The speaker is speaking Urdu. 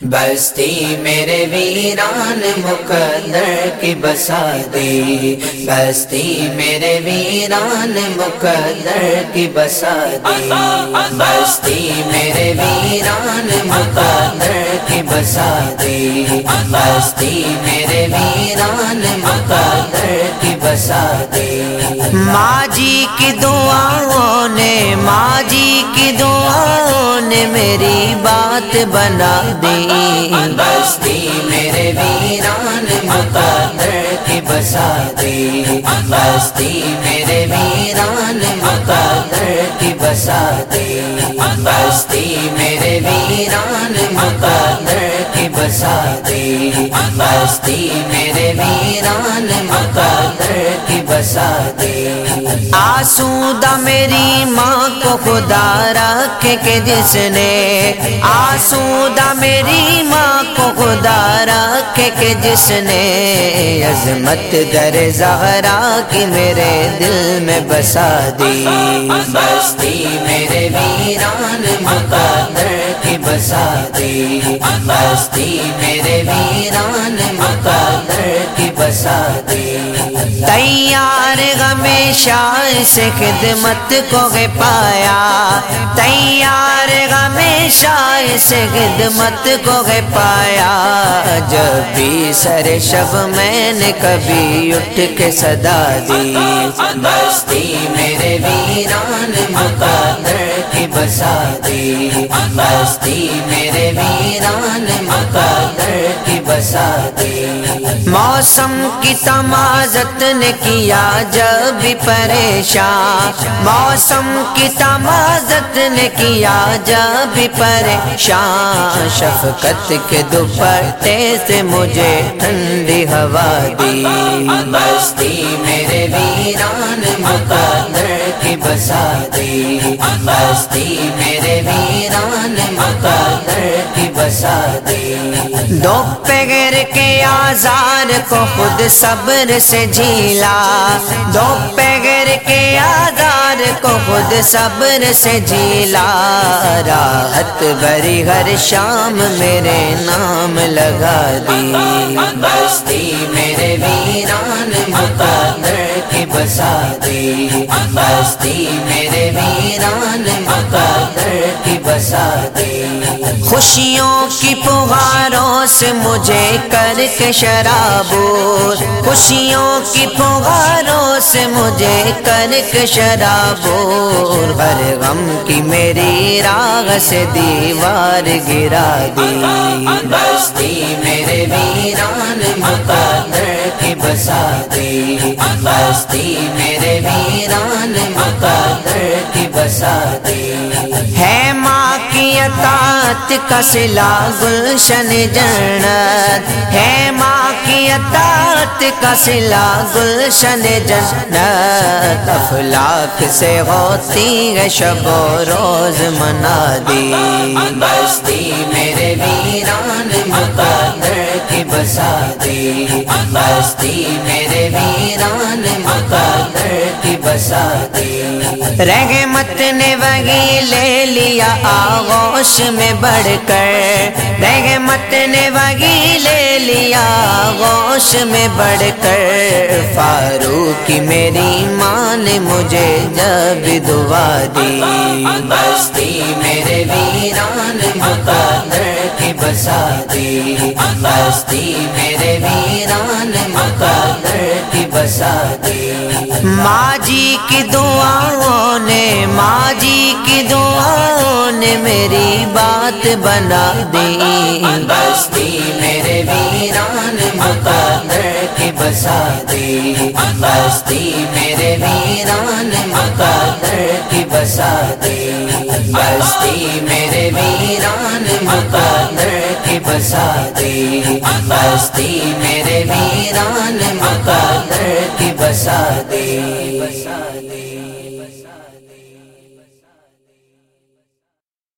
بستی میرے ویران مقدر کی بسا دی بستی میرے ویران مقدر کی بسا دی بستی میرے ویران مقدر کی بسا دی بستی میرے ویران مقدر کی بسا دی ماں جی کی دعاؤں نے ماں جی کی دعاؤں نے میری بات بنا دے۔ بستی میرے ویران مقدر کی بسا دے۔ بستی میرے ویران مقدر کی بسا دے۔ بستی میرے ویران مقدر کی بسا دی بستی میرے ویران مقدر کی بسا دی آسودہ میری ماں کو خدا رکھ کے جس نے آسودہ میری ماں کو خدا رکھ کے جس نے عظمت در زہرا کی میرے دل میں بسا دی۔ بستی میرے ویران مقدر کی بسا دی بستی میرے ویران مقدر کی بسا دی تیار ہمیشہ سے خدمت کو گے پایا تیار ہمیشہ سے خدمت کو گے پایا جب بھی سر شب میں نے کبھی اٹھ کے صدا دی بسا دی بستی میرے ویران مقدر کی بسا دی موسم کی تمازت نے کیا جب بھی پریشان موسم کی تمازت نے کیا جب بھی پریشان شفقت کے دوپٹے سے مجھے ٹھنڈی ہوا دی بستی میرے ویران مقدر کی بسا دی بستی میرے ویران مقدر کی بسا دی دو پگر کے آزار کو خود صبر سے جھیلا۔ دو پگر کے آزار کو خود صبر سے جھیلا۔ راحت بری ہر شام میرے نام لگا دی۔ بستی میرے ویران مقدر کے بسا دے بستی میرے ویران مقدر کی بسا دے خوشیوں کی پہاروں سے مجھے کر کے شرابور خوشیوں کی پہاروں سے مجھے کر کے شرابور ہر غم کی میری راگ سے دیوار گرا دی۔ بستی میرے ویران مقدر کی بسا دی۔ بستی میرے ویران مقدر کی بسا دی۔ ہے ماں اطاعت کا سلا گلشن جنت ہے ماں کی اطاعت کا سلا گلشن جنت افلاک سے ہوتی ہے شب و روز منا دی بستی میرے ویران مقدر کی بسا دی بستی میرے ویران مقدر کی بسا دی رحمت نے وہی لے لیا آغوش میں بڑھ کر۔ رحمت نے وگی لے لیا آغوش میں بڑھ کر۔ فاروق میری ماں نے مجھے جب دعا دی۔ بستی میرے ویران مقدر کی بسا دی بستی میرے ویران مقدر کی بسا دی ماں جی کی دعاؤں نے ماں جی کی دعاؤں نے میری بات بنا دی بستی میرے بسا دے بستی میرے ویران مقدر کی بسا دے بستی میرے ویران مقدر کی بسا دے بستی میرے ویران مقدر کی بسا دی